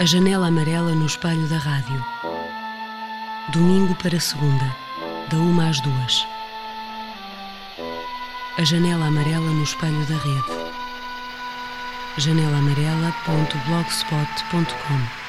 A janela amarela no espelho da rádio. Domingo para segunda, da uma às duas. A janela amarela no espelho da rede. janelaamarela.blogspot.com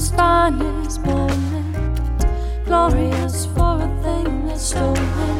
his finest moment, glorious for a thing that's stolen.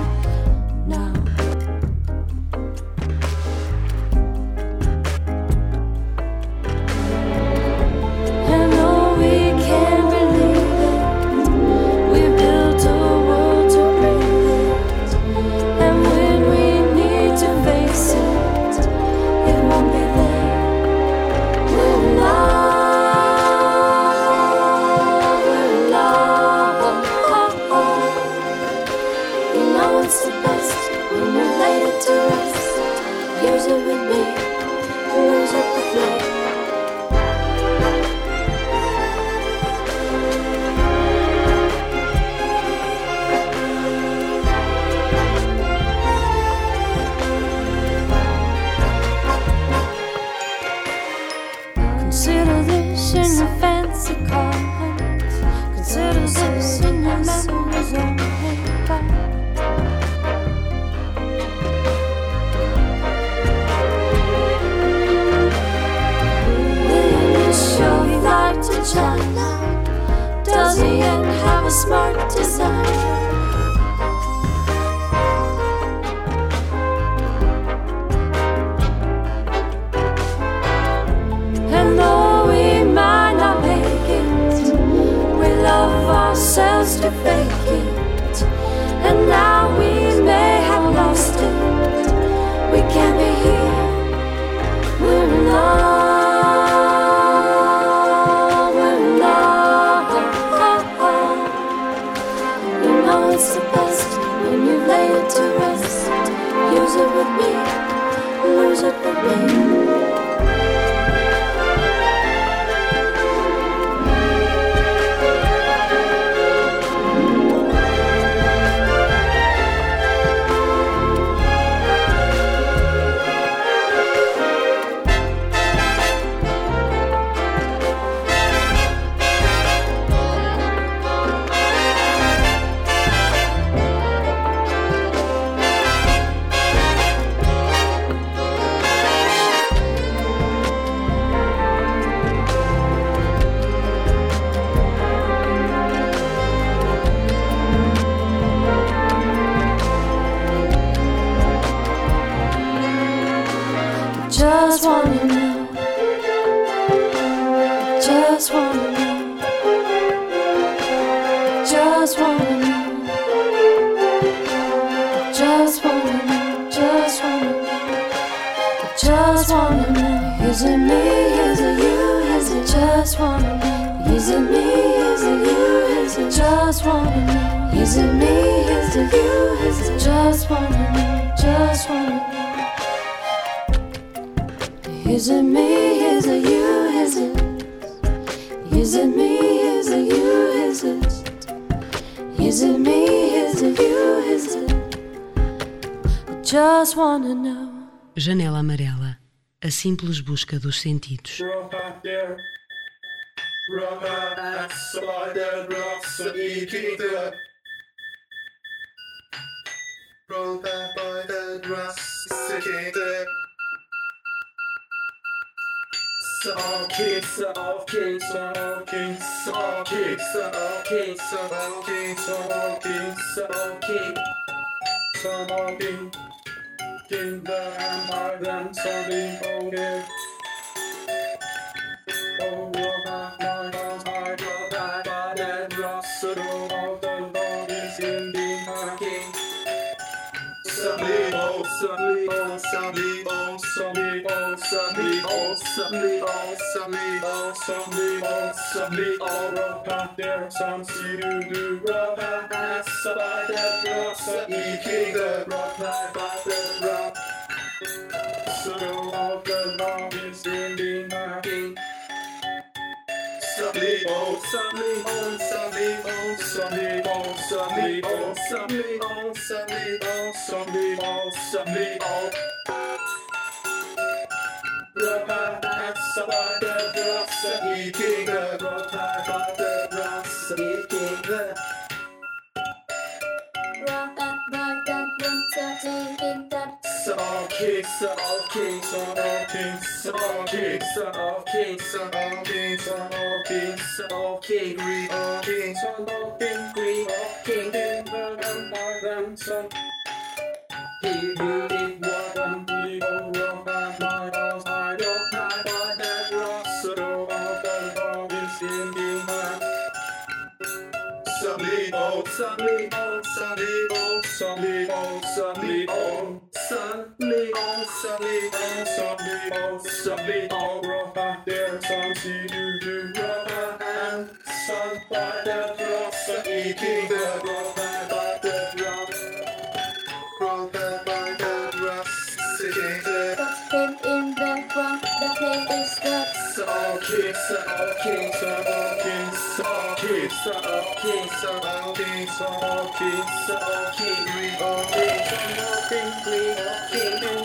Simples busca dos sentidos. Some kicks, some kicks, some kicks, some kicks, some kicks, some kicks, some kicks, some kicks, some kicks. in the King Bernard and Sonny oh. Oh, suddenly, oh, suddenly, oh, suddenly, oh, suddenly, oh, rock out there, some see you do rock out, somebody that rocks, e king the rock, like, by the rock. So all king, son of king, son of king, son of king, son of king, greed of king, son of king, greed of king, king, burn by them, son. He did what I'm legal, rock my mind, I up, high by that rock, so all the dog is in the mind. Suddenly, oh, suddenly, oh, suddenly, oh, suddenly, oh, suddenly, oh, suddenly, all suddenly, all suddenly, all suddenly, all rough there, some see you do rough and sun by the rough, suddenly, keep the rough by the rough, rough by the rough, sitting there. That's him in the front, the pain is the. So, okay, so, okay, so so king, so king, so king, so king, so king, we all king, so king, we all king, and the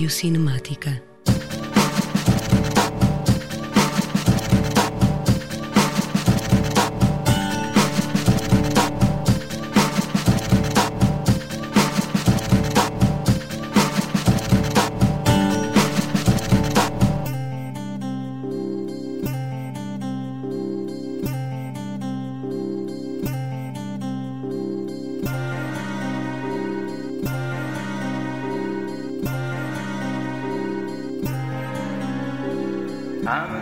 Rádio Cinemática. I'm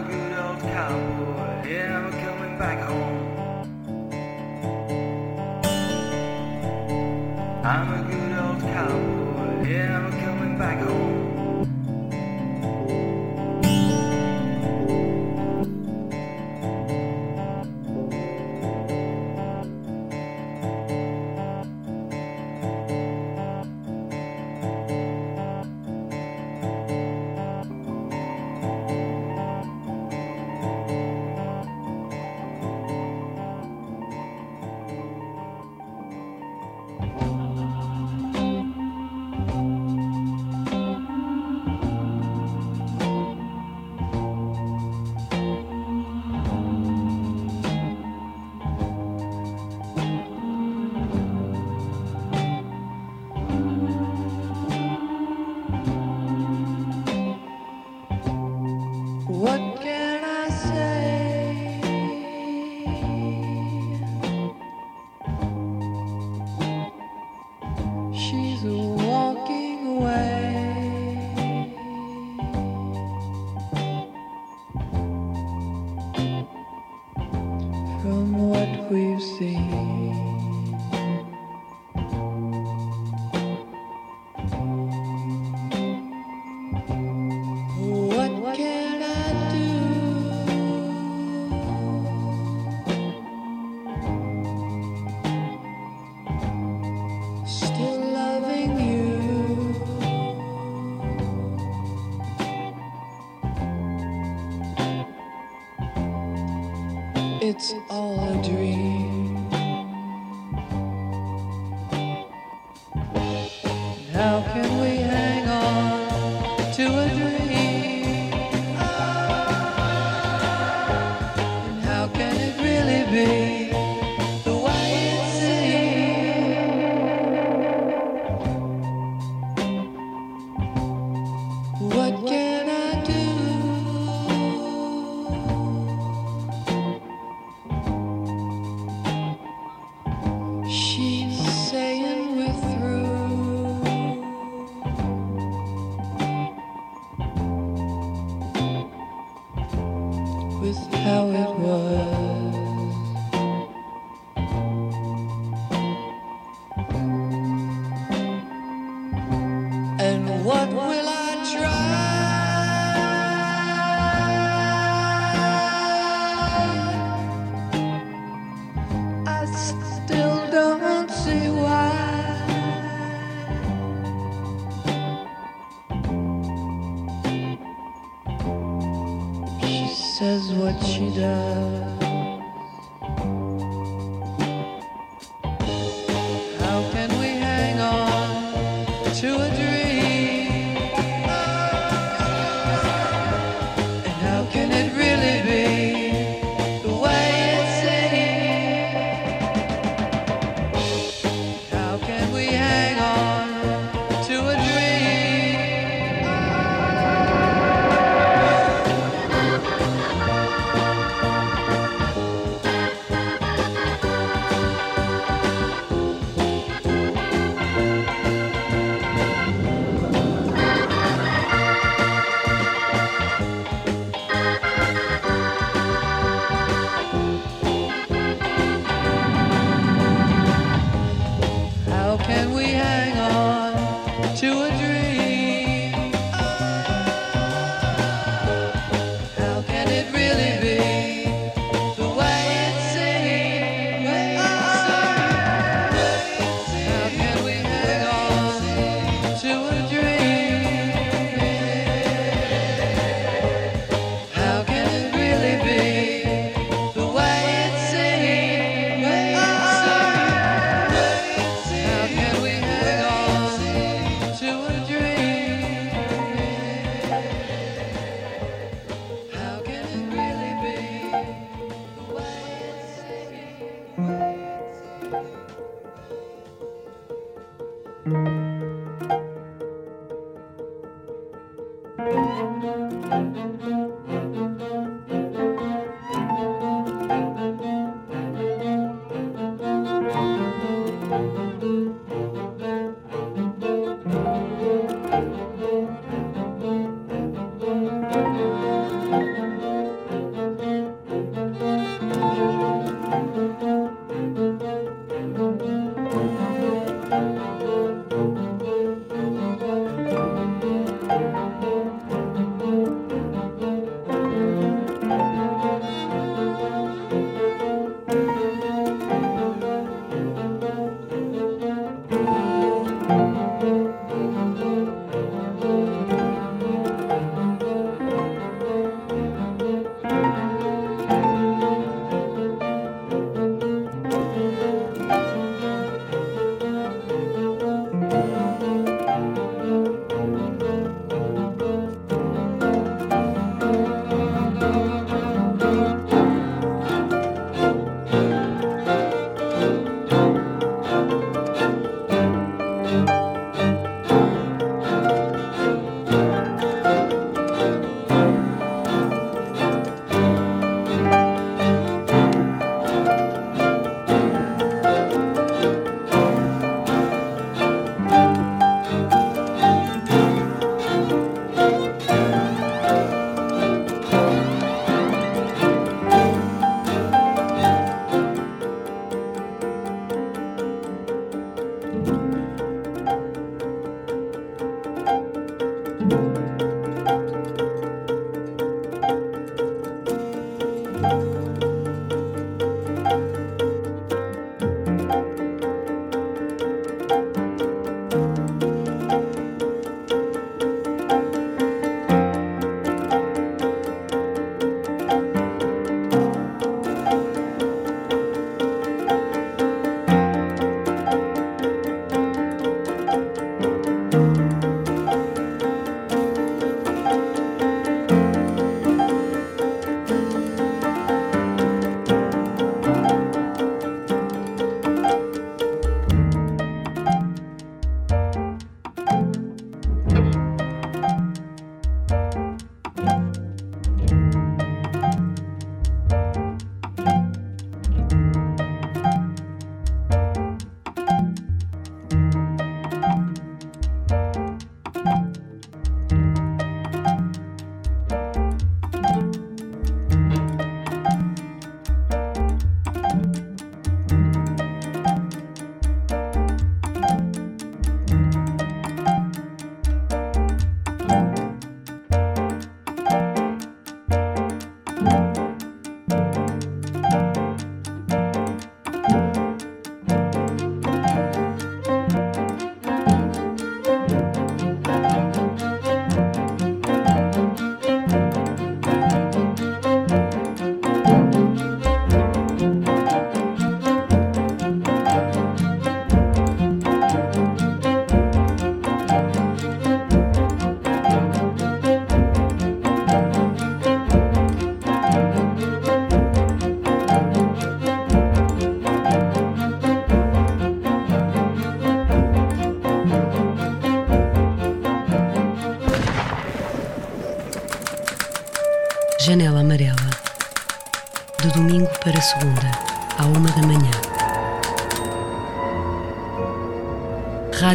Still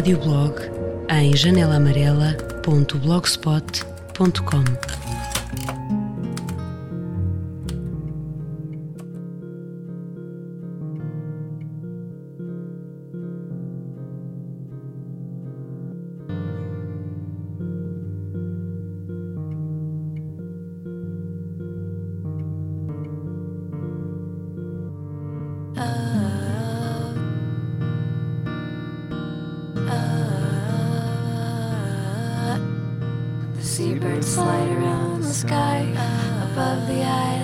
radioblog em janelaamarela.blogspot.com. sky above the island,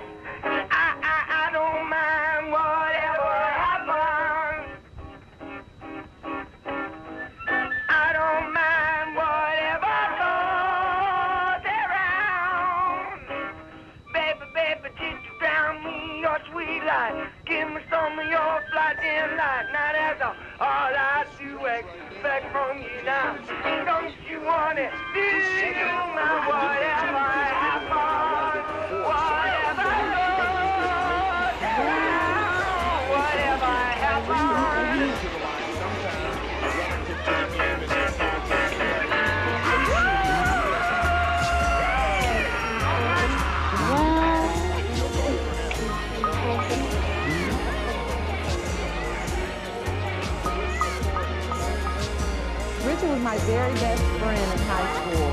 very best friend in high school